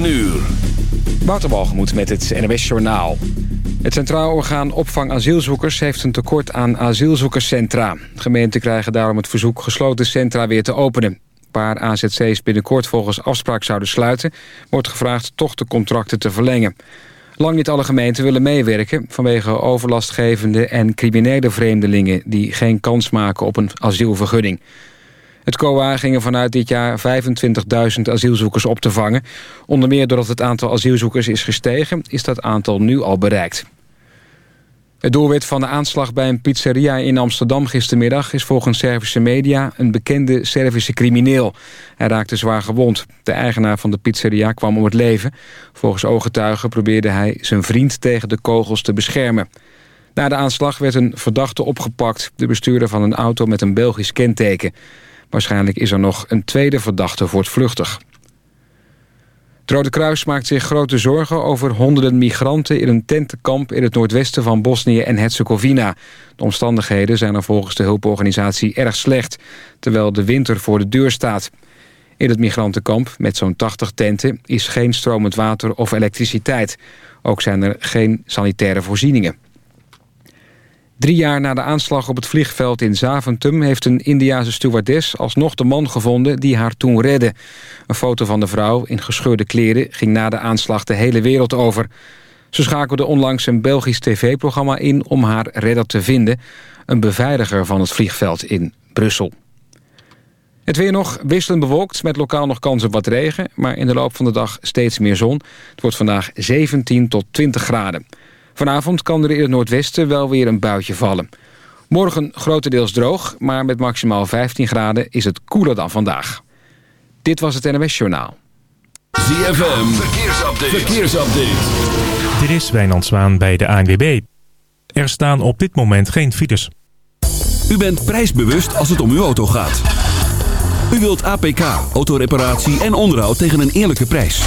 9 uur. Wouterbalgemoed met het NWS Journaal. Het Centraal Orgaan Opvang Asielzoekers heeft een tekort aan asielzoekerscentra. Gemeenten krijgen daarom het verzoek gesloten centra weer te openen. Waar AZC's binnenkort volgens afspraak zouden sluiten... wordt gevraagd toch de contracten te verlengen. Lang niet alle gemeenten willen meewerken... vanwege overlastgevende en criminele vreemdelingen... die geen kans maken op een asielvergunning. Het COA ging vanuit dit jaar 25.000 asielzoekers op te vangen. Onder meer doordat het aantal asielzoekers is gestegen... is dat aantal nu al bereikt. Het doelwit van de aanslag bij een pizzeria in Amsterdam gistermiddag... is volgens Servische media een bekende Servische crimineel. Hij raakte zwaar gewond. De eigenaar van de pizzeria kwam om het leven. Volgens ooggetuigen probeerde hij zijn vriend tegen de kogels te beschermen. Na de aanslag werd een verdachte opgepakt. De bestuurder van een auto met een Belgisch kenteken. Waarschijnlijk is er nog een tweede verdachte voortvluchtig. Het Rode Kruis maakt zich grote zorgen over honderden migranten... in een tentenkamp in het noordwesten van Bosnië en Herzegovina. De omstandigheden zijn er volgens de hulporganisatie erg slecht... terwijl de winter voor de deur staat. In het migrantenkamp, met zo'n 80 tenten... is geen stromend water of elektriciteit. Ook zijn er geen sanitaire voorzieningen. Drie jaar na de aanslag op het vliegveld in Zaventem... heeft een Indiase stewardess alsnog de man gevonden die haar toen redde. Een foto van de vrouw in gescheurde kleren ging na de aanslag de hele wereld over. Ze schakelde onlangs een Belgisch tv-programma in om haar redder te vinden. Een beveiliger van het vliegveld in Brussel. Het weer nog wisselend bewolkt met lokaal nog kans op wat regen... maar in de loop van de dag steeds meer zon. Het wordt vandaag 17 tot 20 graden. Vanavond kan er in het noordwesten wel weer een buitje vallen. Morgen grotendeels droog, maar met maximaal 15 graden is het koeler dan vandaag. Dit was het NMS Journaal. ZFM, verkeersupdate. verkeersupdate. Dit is Wijnand Zwaan bij de ANWB. Er staan op dit moment geen files. U bent prijsbewust als het om uw auto gaat. U wilt APK, autoreparatie en onderhoud tegen een eerlijke prijs.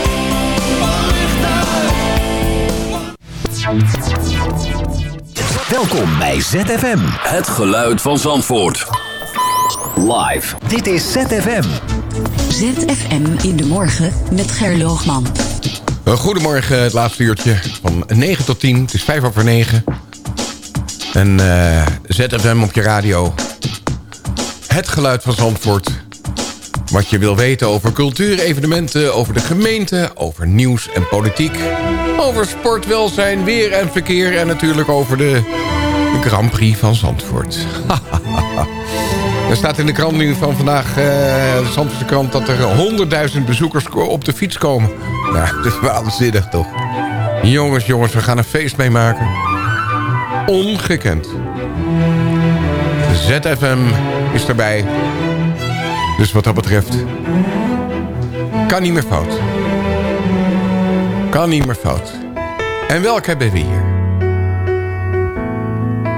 Welkom bij ZFM. Het geluid van Zandvoort. Live. Dit is ZFM. ZFM in de morgen met Gerloogman. Goedemorgen, het laatste uurtje van 9 tot 10. Het is 5 over 9. En uh, ZFM op je radio. Het geluid van Zandvoort. Wat je wil weten over cultuur, evenementen, over de gemeente, over nieuws en politiek. Over sport, welzijn, weer en verkeer en natuurlijk over de, Grand Prix van Zandvoort. er staat in de krant nu van vandaag, uh, de Zandvoortse krant, dat er 100.000 bezoekers op de fiets komen. Nou, dat is waanzinnig toch. Jongens, jongens, we gaan een feest meemaken. Ongekend. ZFM is erbij. Dus wat dat betreft... kan niet meer fout. Kan niet meer fout. En welk hebben we hier?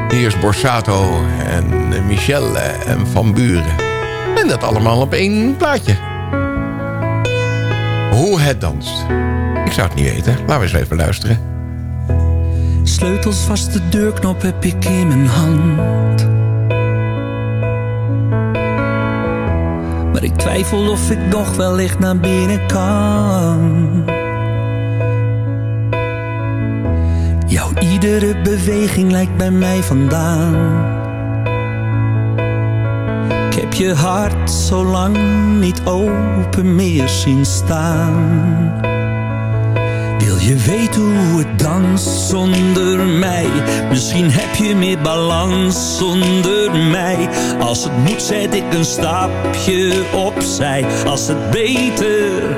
Hier is Borsato en Michelle en Van Buren. En dat allemaal op één plaatje. Hoe het danst. Ik zou het niet weten. Laten we eens even luisteren. Sleutels vast de deurknop heb ik in mijn hand Maar ik twijfel of ik nog wellicht naar binnen kan. Iedere beweging lijkt bij mij vandaan. Ik heb je hart zo lang niet open meer zien staan. Wil je weten hoe het danst zonder mij? Misschien heb je meer balans zonder mij. Als het moet zet ik een stapje opzij. Als het beter,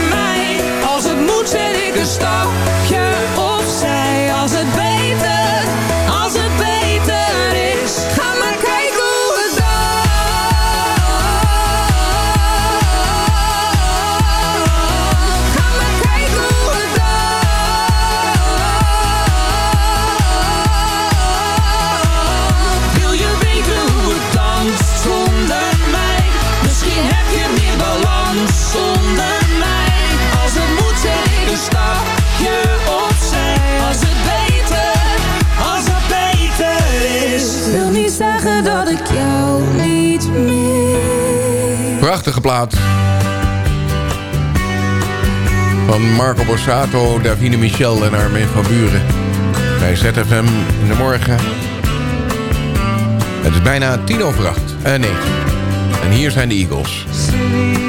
zet ik een stapje Prachtige. Van Marco Borsato, Davine Michel en Armin van Buren. Bij ZFM in de morgen. Het is bijna tien over acht. Eh, nee. En hier zijn de Eagles. City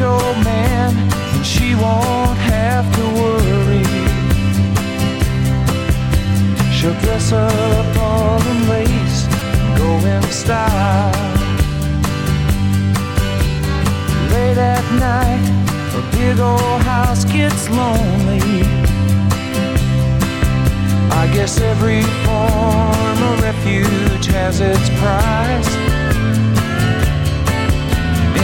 Old man, and she won't have to worry. She'll dress up all in lace, and go in style. Late at night, a big old house gets lonely. I guess every form of refuge has its price.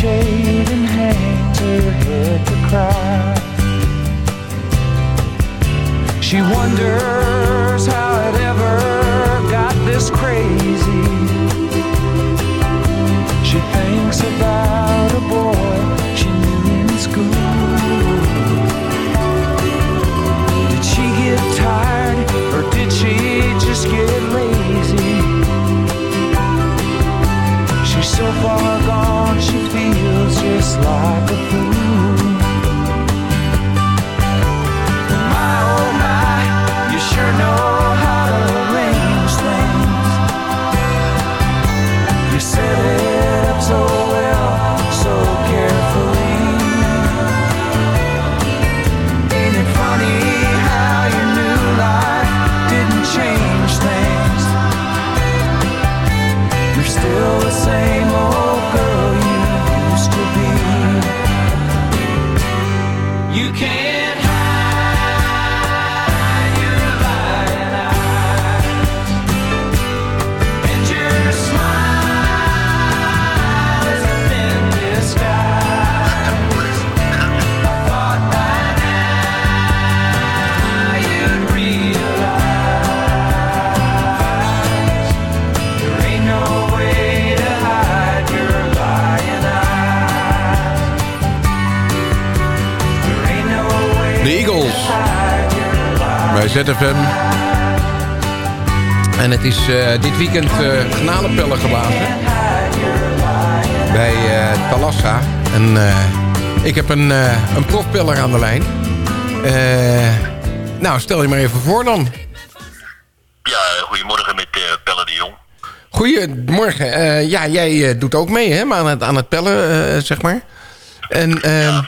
Shade and hangs her head to cry. She wonders how it ever got this crazy. She thinks about a boy she knew in school. Did she get tired or did she just get lazy? She's so far gone, she just like a fool. My oh my, you sure know ZFM. En het is eh, dit weekend uh, granalenpellen geblazen. Bij eh Talassa. En eh, ik heb een, eh, een profpeller aan de lijn. Eh, nou, stel je maar even voor dan. Ja, goedemorgen met eh Pelle de Jong. Goedemorgen. Eh, ja, jij eh, doet ook mee hè, maar aan, het, aan het pellen, eh, zeg maar. En, ehm,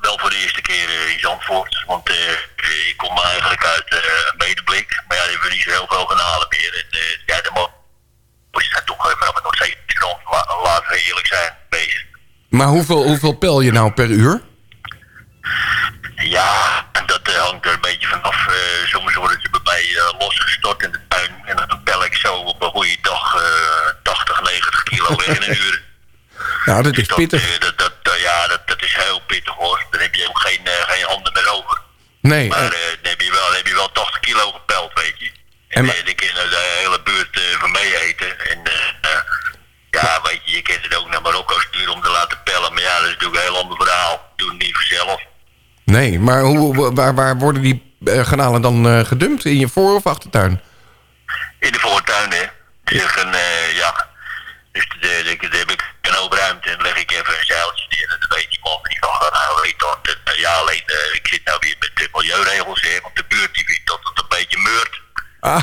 Wel voor de eerste keer eh, in Zandvoort, want eh, ik kom eigenlijk uit eh Medeblik. Maar ja, die hebben niet zo heel veel kanalen meer. En eh, ja, de mo- we zijn toch eh, maar nog steeds laten we eerlijk zijn, bezig. maar hoeveel, hoeveel pel je nou per uur? Ja, en dat eh, hangt er een beetje vanaf. Eh, soms worden ze bij mij eh, losgestort in de tuin. En dan pel ik zo op een goede dag eh 80, 90 kilo weg in een uur. Nou, dat is pittig. Eh, dat, dat, eh, ja, dat, dat is heel pittig hoor. Dan heb je ook geen, eh, geen handen meer over. Nee. Maar eh, dan, heb je wel, dan heb je wel 80 kilo gepeld, weet je. En En dan kun je de hele buurt eh, van mee eten. En eh, ja, weet je, je kunt het ook naar Marokko sturen om te laten pellen. Maar ja, dat is natuurlijk een heel ander verhaal. Doe het niet vanzelf. Nee, maar hoe, waar, waar worden die garnalen dan gedumpt? In je voor- of achtertuin? In de voortuin, hè. Dus een, eh, ja. Dus de, de, de, heb ik een hoop ruimte en leg ik even een zeiltje neer. En dan man die. En, eh, ja, alleen eh, ik zit nou weer met de milieuregels, hè. Want de buurt die vindt dat het een beetje meurt. Ah,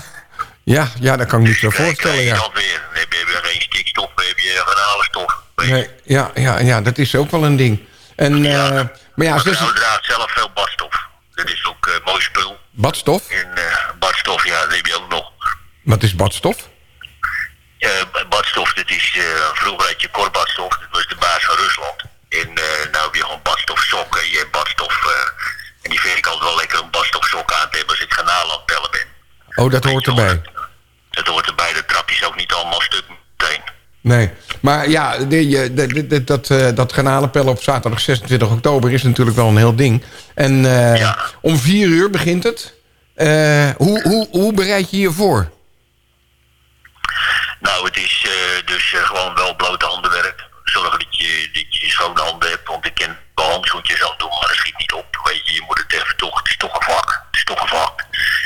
ja, ja, dat kan ik me niet zo Kijk, voorstellen, ja. dat weer. Dan heb je weer geen stikstof, dan heb je granalenstof. Nee, ja, ja, ja, dat is ook wel een ding. En, eh, maar ja, dus, draagt zelf veel badstof. Dat is ook eh mooi spul. badstof? En eh, badstof, ja, dat heb je ook nog. Wat is badstof? Eh, badstof, dat is, eh, vroeger had je Korbastov, dat was de baas van Rusland. En eh nou heb je gewoon badstof sokken. Je hebt badstof, eh, en die vind ik altijd wel lekker om badstof sokken aan te hebben als ik garnalen aan pellen ben. Oh, dat hoort erbij. Het hoort erbij, de trapjes ook niet allemaal stuk meteen. Nee, maar ja, de, je- de- de- dat, eh dat garnalenpellen op zaterdag 26 oktober is natuurlijk wel een heel ding. En om vier uur begint het. Hoe, hoe, hoe bereid je je voor? Nou, het is dus gewoon wel blote handenwerk. Zorgen dat je, dat je schone handen hebt, want ik ken wel handschoentjes aan doen, maar dat schiet niet op. Weet je, je moet het even toch, het is toch een vak. Het is toch een vak.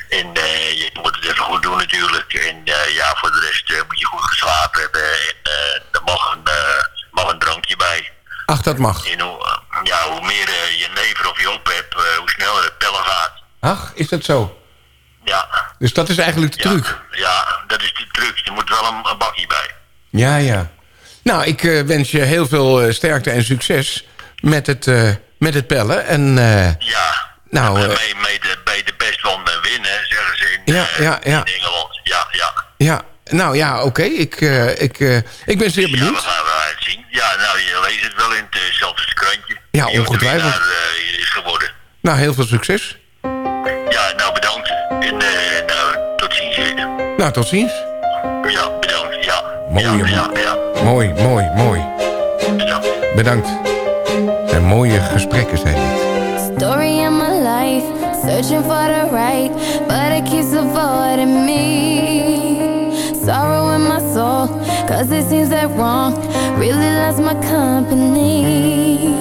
En eh, je moet het even goed doen natuurlijk. En eh, ja, voor de rest eh, moet je goed geslapen hebben. En er mag een, mag een drankje bij. Ach, dat mag. En hoe, ja, hoe meer je never of je op hebt, hoe sneller het pellen gaat. Ach, is dat zo? Ja, Dus dat is eigenlijk de truc. ja, dat is de truc. Er moet wel een, een bakje bij. Ja, ja. Nou, ik eh, wens je heel veel eh, sterkte en succes met het, eh, met het pellen. En, eh, Ja. Nou, eh, mee, mee de, bij de best van winnen, zeggen ze in, Ja, eh, ja, ja. in Engeland. Ja, ja. ja, nou ja, oké. Ik, eh, ik, eh, ik ben zeer Ja, we benieuwd. gaan eruit zien. Ja, nou, je leest het wel in het uh, zelfs krantje. Ja, ongetwijfeld. winnaar, is geworden. Nou, heel veel succes. Ja, nou bedankt. En eh, nou, tot ziens. Nou, tot ziens. Ja, bedankt. Ja. Mooi, ja, ja, ja. Mooi, mooi, mooi. Bedankt. En mooie gesprekken zijn dit. Story of my life, searching for the right, but it keeps avoiding me. Sorrow in my soul, cause it seems that wrong really loves my company.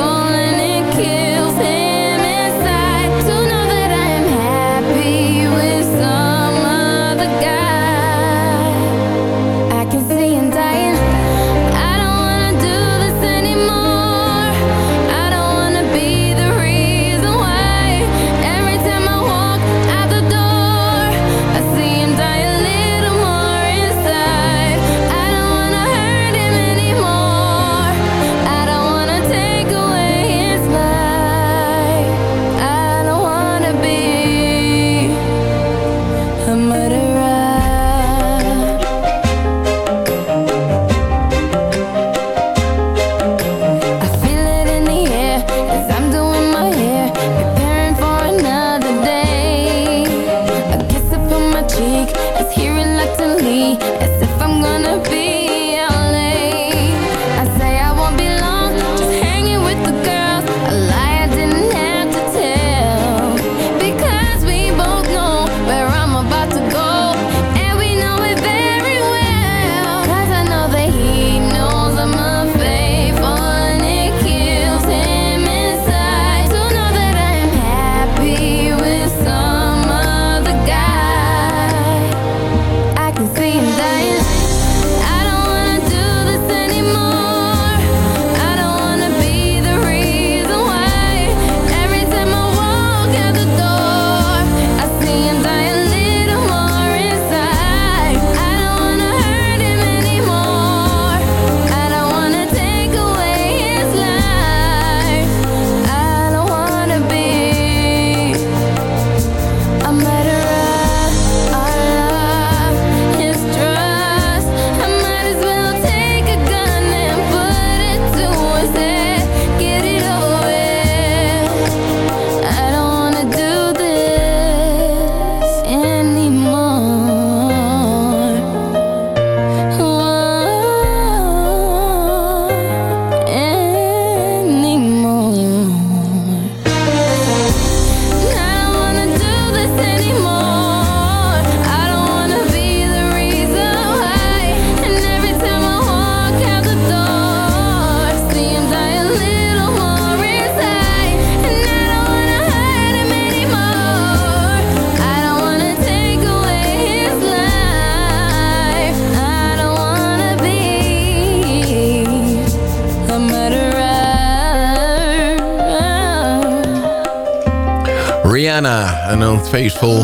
Rihanna, een unfaithful.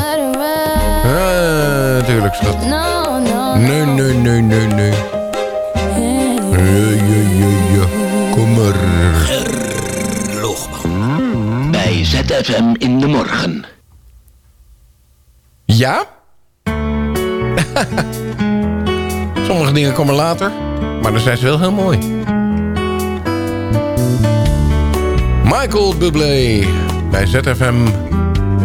Uh, natuurlijk, schat. Nee, nee, nee, nee, nee. Ja, ja, ja, ja. Kom maar. Bij ZFM in de morgen. Ja? Sommige dingen komen later, maar dan zijn ze wel heel mooi. Michael Bublé bij ZFM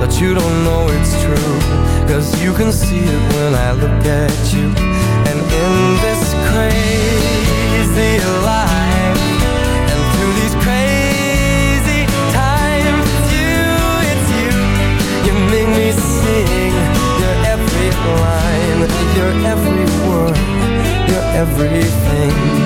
that you don't know it's true. Cause you can see it when I look at you. And in this crazy life, and through these crazy times, you, it's you. You make me sing your every line, your every word, your everything.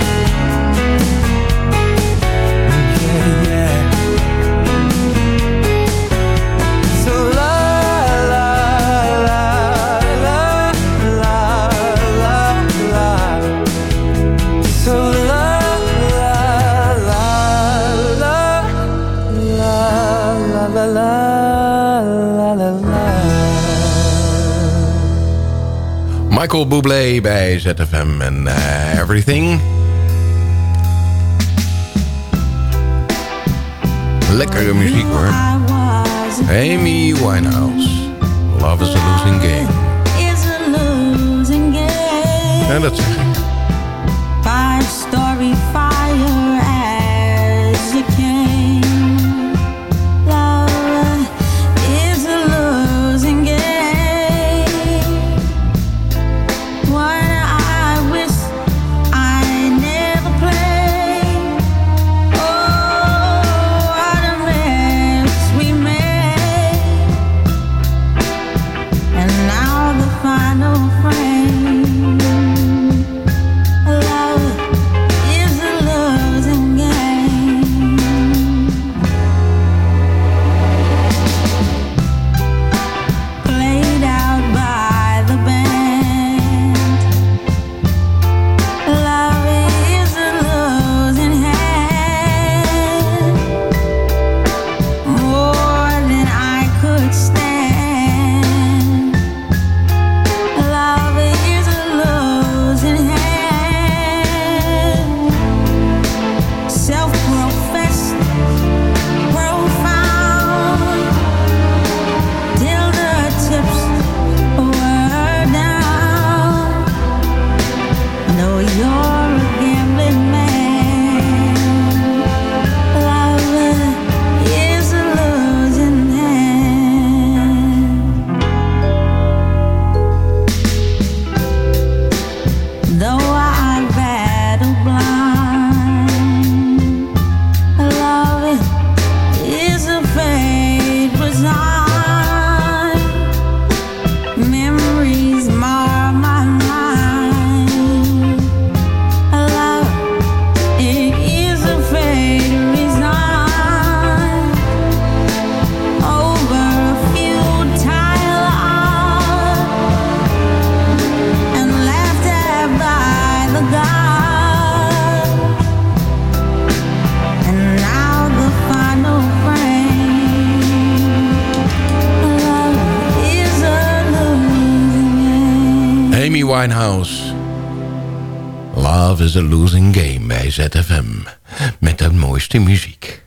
Michael Bublé bij ZFM en eh, Everything. Lekkere muziek hoor. Amy Winehouse. Love is a losing game. Is a losing game. Ja, dat zeg ik. A losing game bij ZFM. Met de mooiste muziek.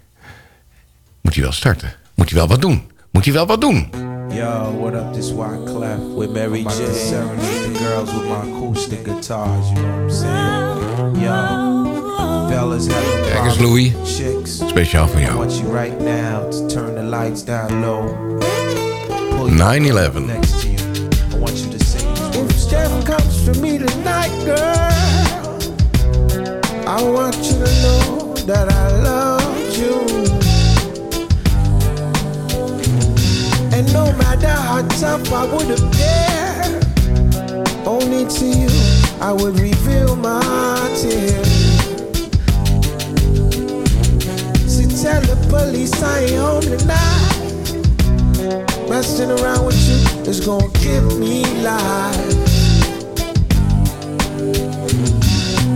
Moet je wel starten. Moet je wel wat doen. Moet je wel wat doen. Yo, what up? This Wyclef with Mary J. Serenade the girls with my acoustic guitars. You know what I'm saying? Yo, fellas have Kijk eens, Louis. Chicks. Speciaal voor I jou. want you right now to turn the lights down low. 9-11. Next to you. I want you to sing. If Steph comes for me tonight, girl, I want you to know that I love you. And no matter how tough I would appear, only to you I would reveal my tears. See, tell the police I ain't home tonight. Messing around with you is gonna give me life.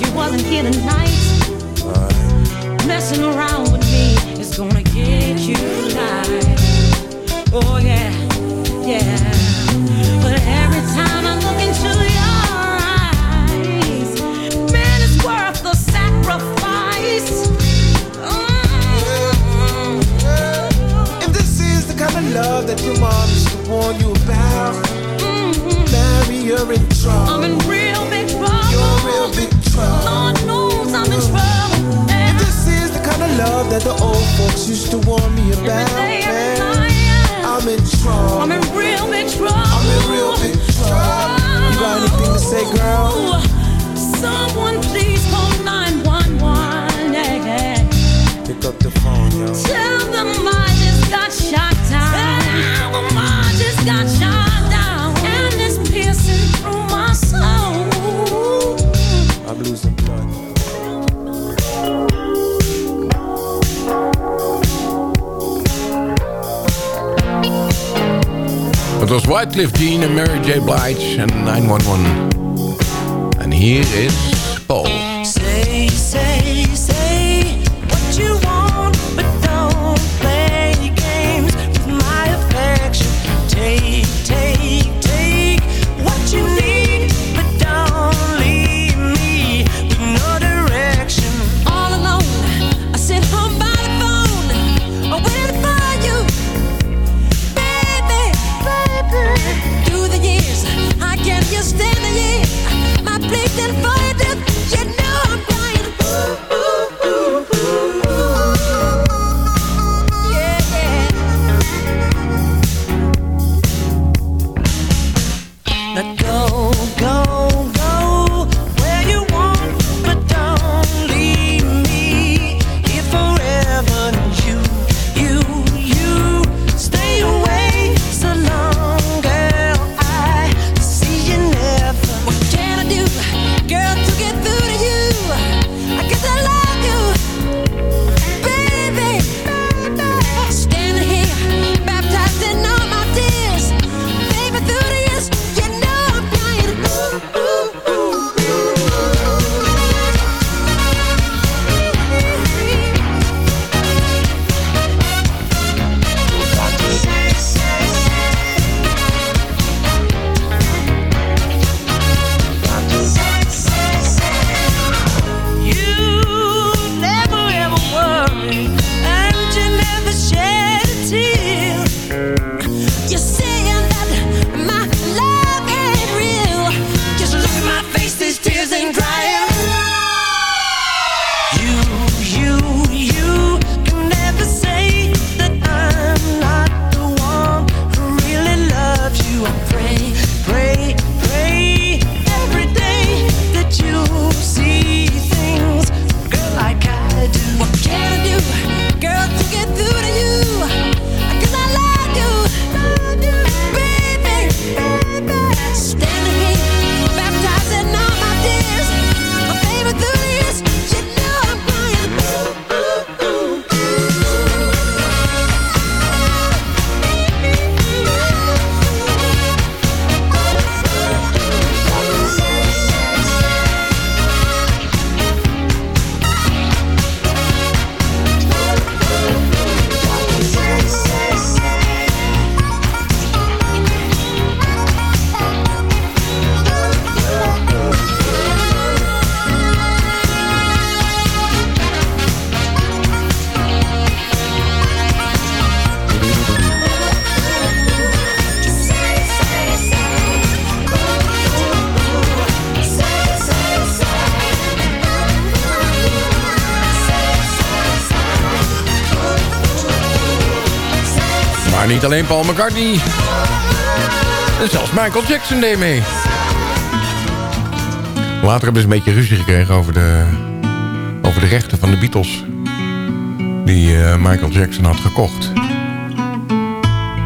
you wasn't here tonight. Messing around that your mom used to warn you about, Mary, you're in trouble. I'm in real big trouble. You're in real big trouble. Lord knows I'm in trouble. If this is the kind of love that the old folks used to warn me about, man, I'm in trouble. I'm in real big trouble. I'm in real big trouble. You got anything to say, girl? Someone please call 911. Yeah, yeah. Pick up the phone, yo. Tell them I Wycliffe Jean en Mary J. Blige en 911. En hier is niet alleen Paul McCartney. En zelfs Michael Jackson deed mee. Later hebben ze een beetje ruzie gekregen over de, over de rechten van de Beatles. Die eh, Michael Jackson had gekocht.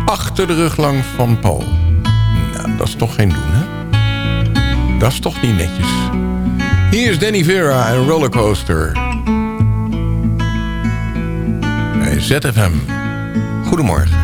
Achter de rug lang van Paul. Nou, dat is toch geen doen, hè? Dat is toch niet netjes. Hier is Danny Vera en Rollercoaster. Bij ZFM. Goedemorgen.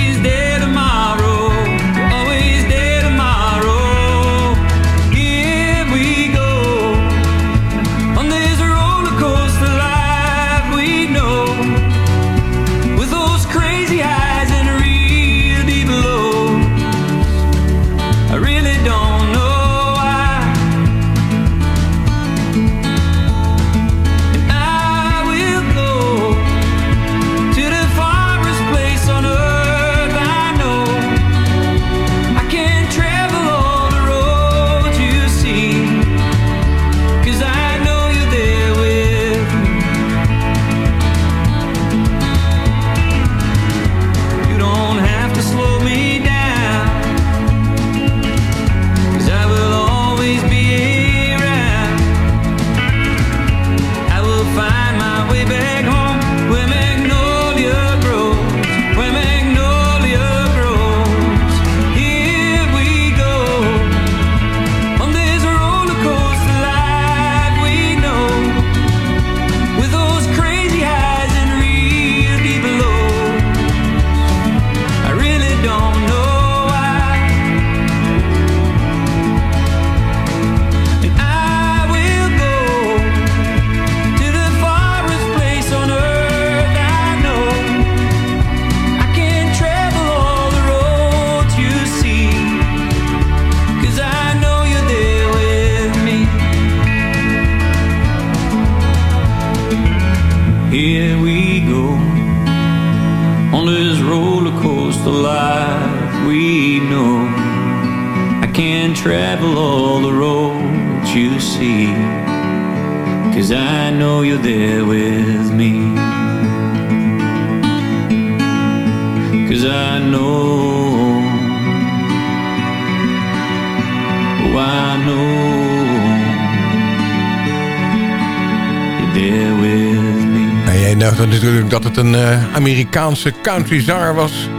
het een eh, Amerikaanse countryzanger was...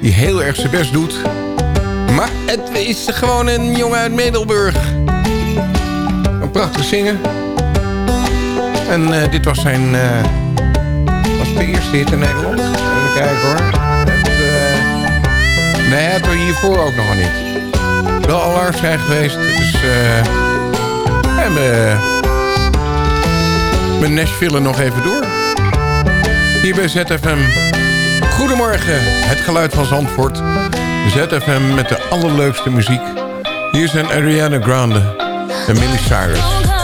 die heel erg zijn best doet. Maar het is gewoon een jongen uit Middelburg. Een prachtig zingen. En eh, dit was zijn... eh, was de eerste hit in Nederland. Even kijken hoor. Het, nee, had er hiervoor ook nog niet. Wel al aardig geweest. Dus... en we... Met Nashville nog even door hier bij ZFM. Goedemorgen, het geluid van Zandvoort. ZFM met de allerleukste muziek. Hier zijn Ariana Grande en Millie Cyrus.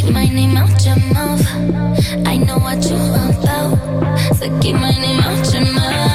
Keep my name out your mouth. I know what you're about. So keep my name out your mouth.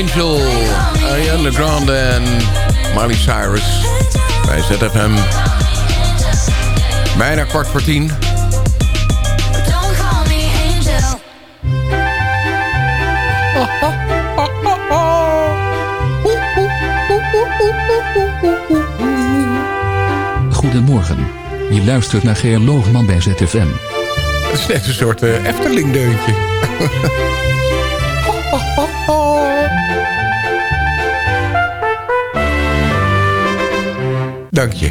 Angel, Ariana Grande en Miley Cyrus bij ZFM. Bijna kwart voor tien. Goedemorgen. Je luistert naar Geer Loogman bij ZFM. Het is net een soort uh, Efteling-deuntje ho, ho. Dank je.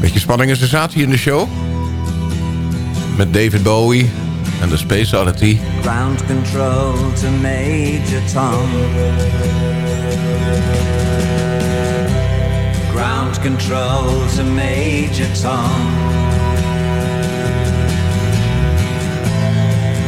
Beetje spanning en sensatie in de show. Met David Bowie en de Space Oddity. Ground control to Major Tom. Ground control to Major Tom.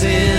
sin.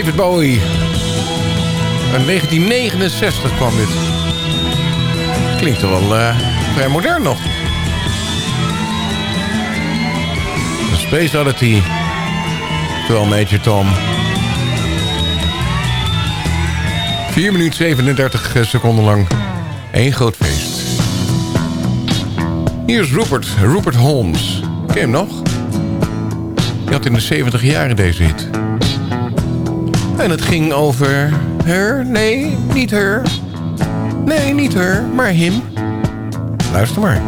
David Bowie. In 1969 kwam dit. Klinkt toch wel uh, vrij modern nog. The Space Oddity. Terwijl Major Tom. 4 minuten 37 seconden lang. Eén groot feest. Hier is Rupert, Rupert Holmes. Ken je hem nog? Die had in de 70 jaren deze hit. En het ging over her. Nee, niet her. Nee, niet her, maar hem. Luister maar.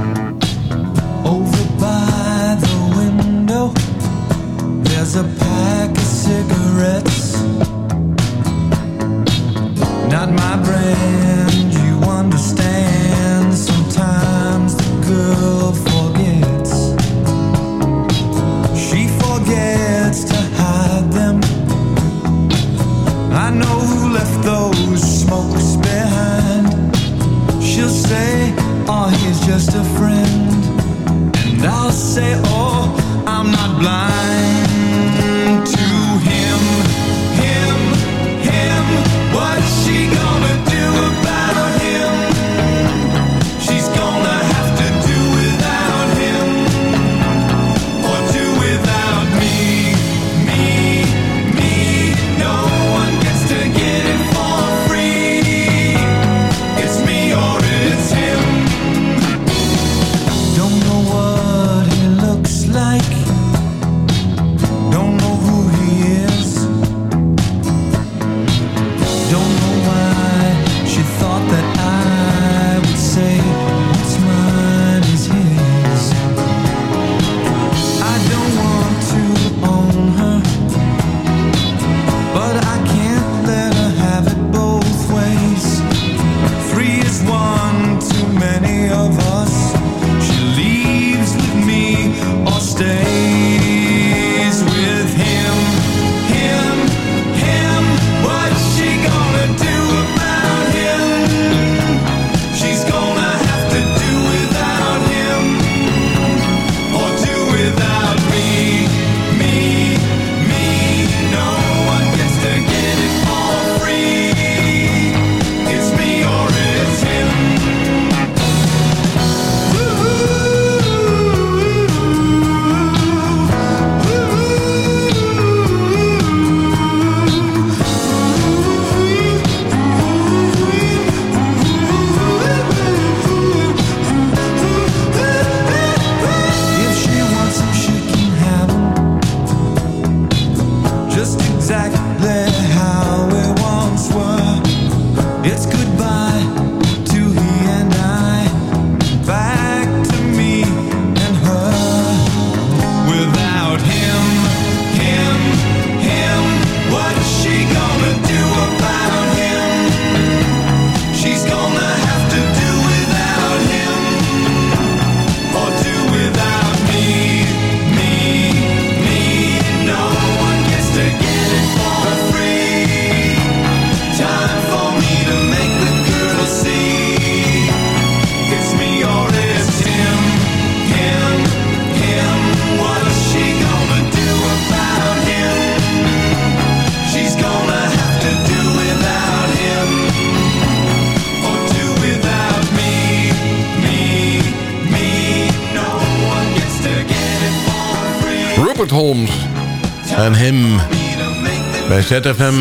ZFM.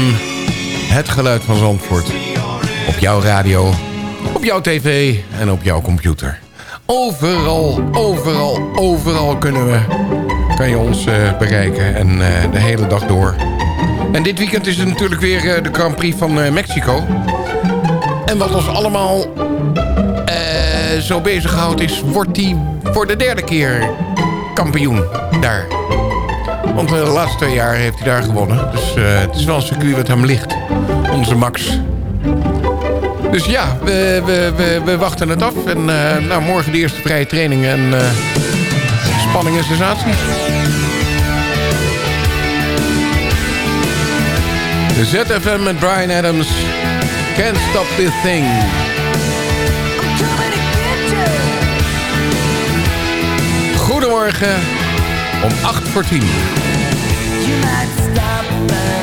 Het geluid van Zandvoort. Op jouw radio, op jouw tv en op jouw computer. Overal, overal, overal kunnen we, kan je ons eh, bereiken. En eh, de hele dag door. En dit weekend is het natuurlijk weer eh, de Grand Prix van Mexico. En wat ons allemaal zo bezighoudt is... wordt hij voor de derde keer kampioen daar. Want de laatste twee jaar heeft hij daar gewonnen. Dus eh, het is wel een circuit wat hem ligt. Onze Max. Dus ja, we, we, we, wachten het af. En eh, nou, morgen de eerste vrije training. En eh, spanning en sensatie. De ZFM met Brian Adams. Can't stop this thing. Goedemorgen. Om 8 voor 10. You might stop a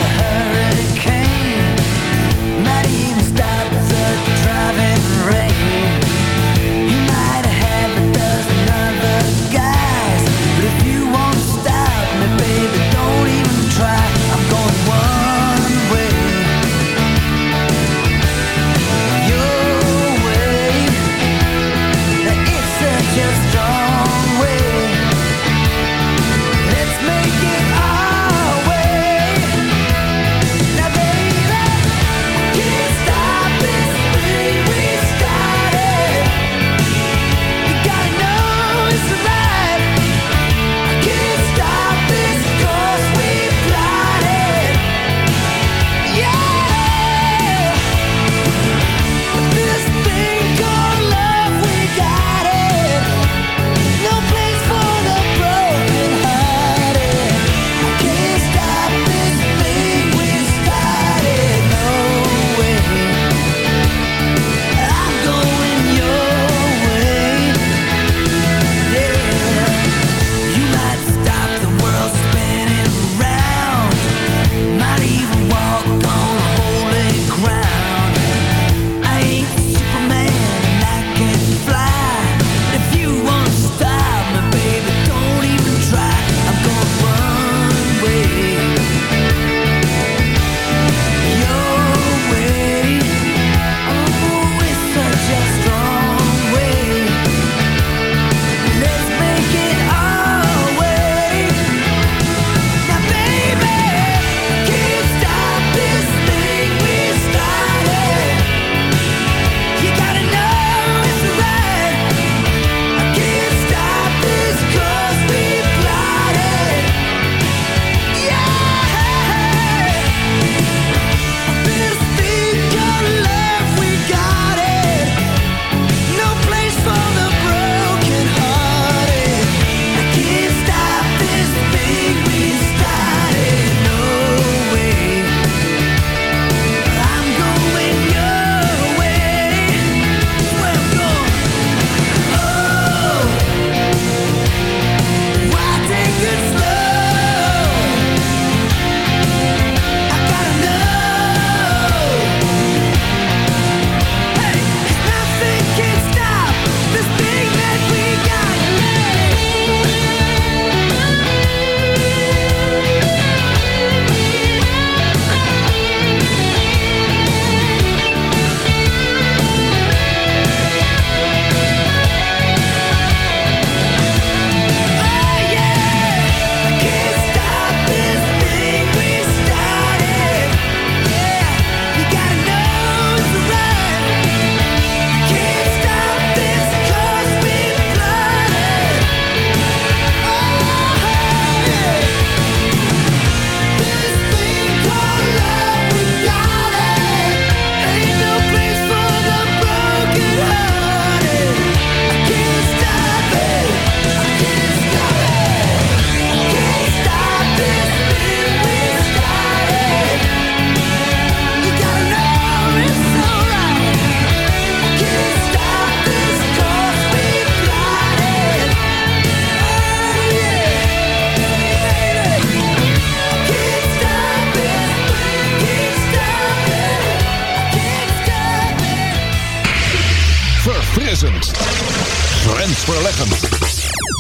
Grensverleggend.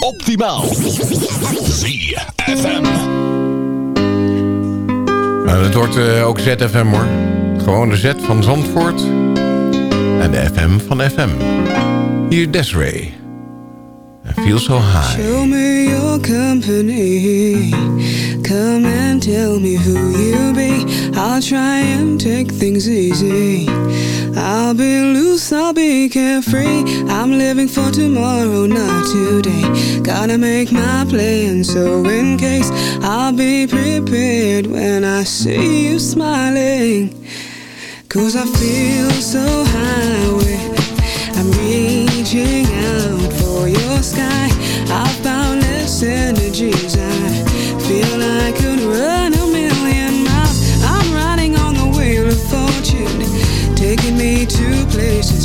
Optimaal. ZFM. Nou, dat wordt eh, ook ZFM hoor. Gewoon de Z van Zandvoort. En de FM van FM. Hier Desiree. I feel so high. Show me your company. Come and tell me who you be. I'll try and take things easy. I'll be loose, I'll be carefree. I'm living for tomorrow, not today. Gotta make my plan, so in case I'll be prepared when I see you smiling. Cause I feel so high. I'm reaching out for your sky. I've boundless energies.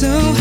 so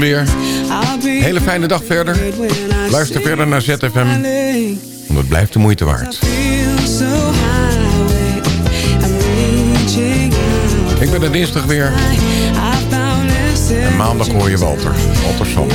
weer. Hele fijne dag verder. Luister verder naar ZFM. Want het blijft de moeite waard. Ik ben er dinsdag weer. En maandag hoor je Walter. Walter Sans.